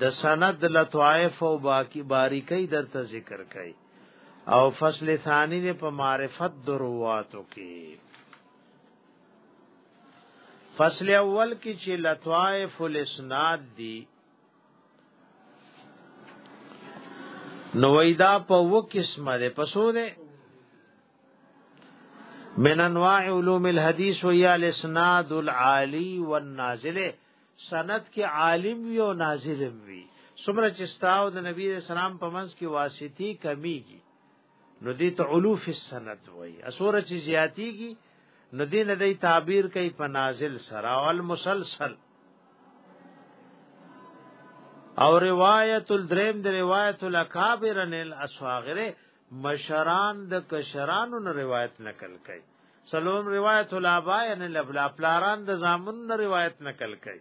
د سند لطائف او باقی باریکۍ درته ذکر کړي او فصل ثانی نه په معرفت درواتو کې فصل اول کې چې لطائف الاسناد دي نویدا په و قسمه ده پسو ده من انواع علوم الحديث ويا الاسناد العالي والنازله سند کې عالم وی او نازل وی سمره چې ستاو د نبی رسول الله په منځ کې واسطي کمیږي نو دې ته علو فی السند وای اسوره چې زیاتیږي نو دې نه دی تعبیر کوي په نازل سرا او المسلسل او روایت الدریم د روایت الاکابر ان الاسواغره مشران د کشرانو نه روایت نقل کوي سلام روایت الابا یعنی لبلا پلاران د زامن نه روایت نقل کوي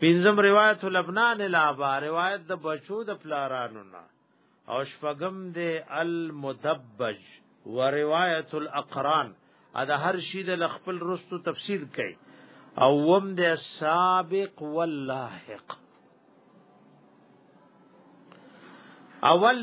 پنځم روایت لبنان الابا روایت د بچو د پلارانو نه او شپغم د المدبج و روایت الاقران دا هر شی د خپل رستو تفسیر کوي او وم د سابق واللاحق اول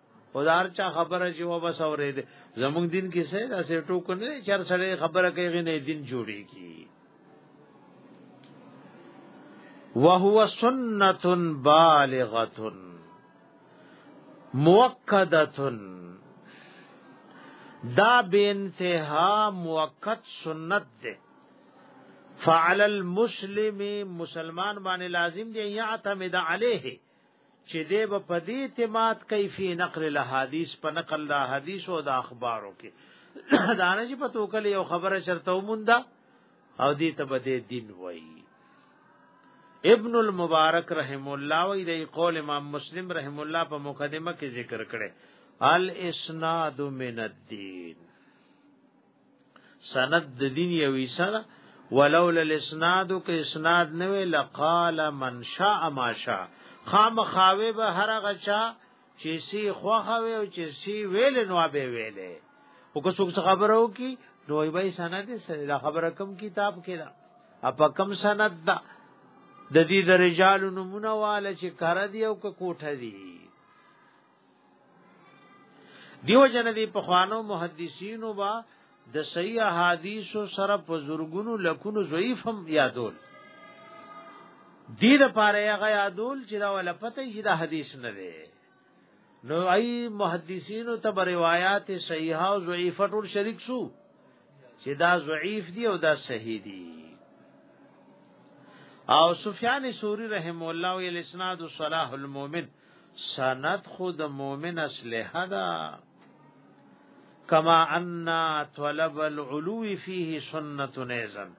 خدار چا خبره چې و بس اورې دې زموږ دین کې څه دا سه ټوک نه چر سره خبره کوي غنه دین جوړيږي وهو سنت بالغه موکده دا بے انتہا موقت سنت دے فعل المسلم مسلمان باندې لازم دی یا اعتمد علیه چې دې په پدې اعتماد کوي فی نقل الاحاديث په نقل د حدیث او د اخبارو کې دا نه چې په توکل یو خبره چرته وموندا او دې ته به دې دین وایي ابن المبارک رحم الله وی دی قول امام مسلم رحم الله په مقدمه کې ذکر کړي الاسناد من الدین سند د دین یو ایسره ولولا الاسناد ک اسناد نه وی لقال من شاء ما شاء خامخاوی به هر غچا چې سی خوخه وی او چې سی ویل نو به ویلې او که څوک خبرو کی نو ای به سند سره دا خبره کم کتاب کې دا اپا کم سند دا د دې د رجال نمونه واله چې کار دی او که کوټه دی دیو جن دی په خوانو محدثینو با د صحیح حدیث سره په زورګونو لکونو ضعیف هم یادول دې د پاره هغه یادول چې دا ولا پته شي دا حدیث نه دی نو ای محدثینو ته روایت صحیحه او ضعیفه ټول شریک شو چې دا ضعیف دی او دا صحیح دی او سفیان ثوری رحم الله وی الاسناد صلاح المؤمن سند خود مومن اسلحه دا کما ان طلب العلو فيه سنت نيزن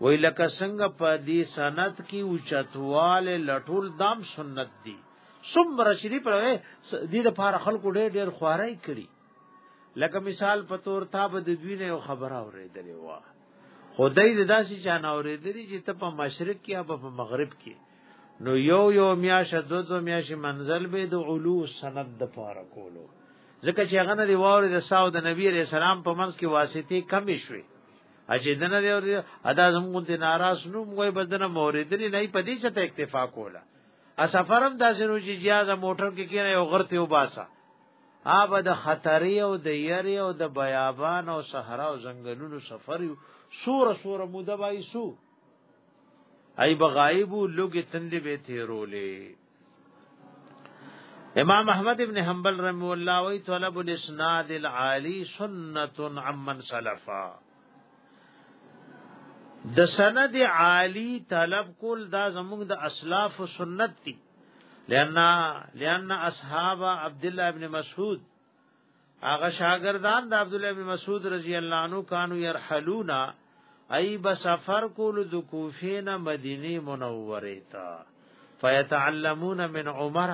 وی لکه څنګه په دې سند کې اوچتواله لټول دام سنت دي څومره شری پر دې د پاره خلکو ډېر ډېر خوارای کړي لکه مثال په تور تا به د دوی نه خبره اورېدلې و خدای دې داسې چانه اورېدلې چې ته په مشرق کې یا په مغرب کې نو یو یو میاش دو دو میاش منزل به د علو سند د پاره کولو ځکه چې هغه نه دی واره د ساو د نبی علیہ السلام په منځ کې واسطه کمی شوي اجه دنه دی ادا زموږ د ناراض نو موږ بدنه موریدلی نه پدې چې ته اکتفا کوله ا سفرم داسې نو چې جیازه موټر کې کینه یو غرته وباسه آب د خطرې او د یری او د بیابان او صحرا او ځنګلونو سفر یو سور سور موده بای سو ای بغایب لوګي تندې به تیرولې امام احمد ابن حنبل رحم الله وی طلب الاسناد العالی سنت عمن سلفا د سند عالی طلب کول دا زموږ د اسلاف سنت دي لأن لأن اصحاب عبد الله ابن مسعود هغه شاګردان د عبد الله بن مسعود رضی الله عنه کانو يرحلونا ای بسفر کول د کوفین مدینه منوره تا فیتعلمون من عمر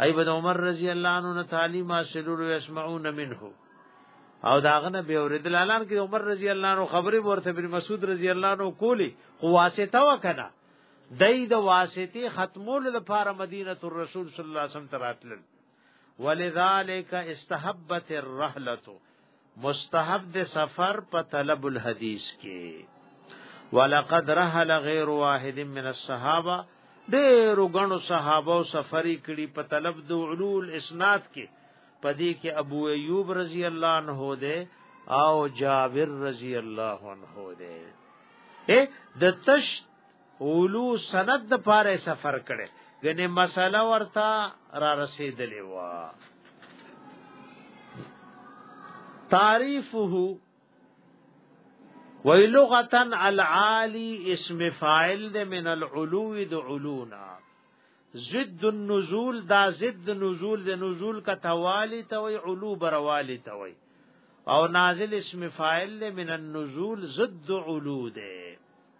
ای بن عمر رضی الله عنه تعلیم حاصلول او يسمعون منه او داغنه به اوریدل اعلان کې عمر رضی الله عنه خبرې ورته بن مسعود رضی الله عنه کولی خو واسطه وکړه دای د واسطه ختمول لپاره مدینه الرسول صلی الله علیه وسلم تراتل ولذالک استحبت الرحلتو مستحب د سفر په طلب الحدیث کې ولقد رحل غیر واحد من الصحابه ډېر غنو صحابه او سفری کړي په طلب د علول اسناد کې پدې کې ابو ایوب رضی الله عنه ده او جابر رضی الله عنه ده اے د تش اولو سند د پاره سفر کړي غنه مسله ورته را رسیدلې و تعریفه وی لغتا العالی اسم فاعل د من العلو د علونا ضد النزول دا ضد نزول د نزول کا توالی ته وی علو بروالی ته وی او نازل اسم فاعل من النزول ضد علو ده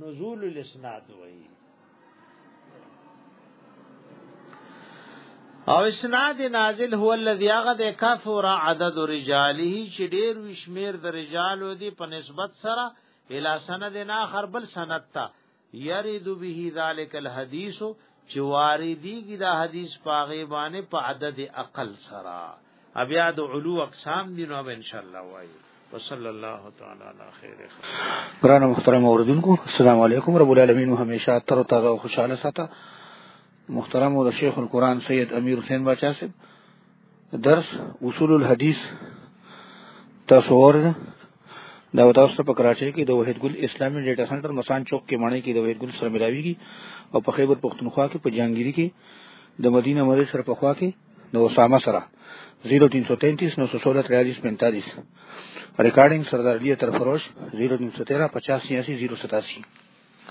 نزول الاسناد وای او اسناد نازل هو الذي غد كثر عدد رجاله چې ډیر وشمیر د رجالو دی په نسبت سره الی سند نه خربل سند تا یرید به ذلک الحدیث چې واردېږي دا حدیث پاغه باندې په عدد عقل سره بیا د علو اقسام دي نو ان شاء الله وایي وصلی الله تعالی علی خیر قرآن محترم اوردونکو السلام علیکم رب العالمین همیشه تر او تازه او خوشاله ساته محترم او شیخ القرآن سید امیر حسین بچا صاحب درس اصول الحديث تاسو ورده دا تاسو په کراچۍ کې د وحید ګل اسلامي ډیټا سنټر مسان چوک کې مړی کې د وحید ګل سره ملاويږي او په خیبر پښتونخوا کې په جهانګيري کې د مدینه مدینه سره په خوا کې د اسامه سره 0333 916 4345 ریکارډینګ سردار علی تر فروش 0313 50 86 087